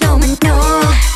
no, no, no.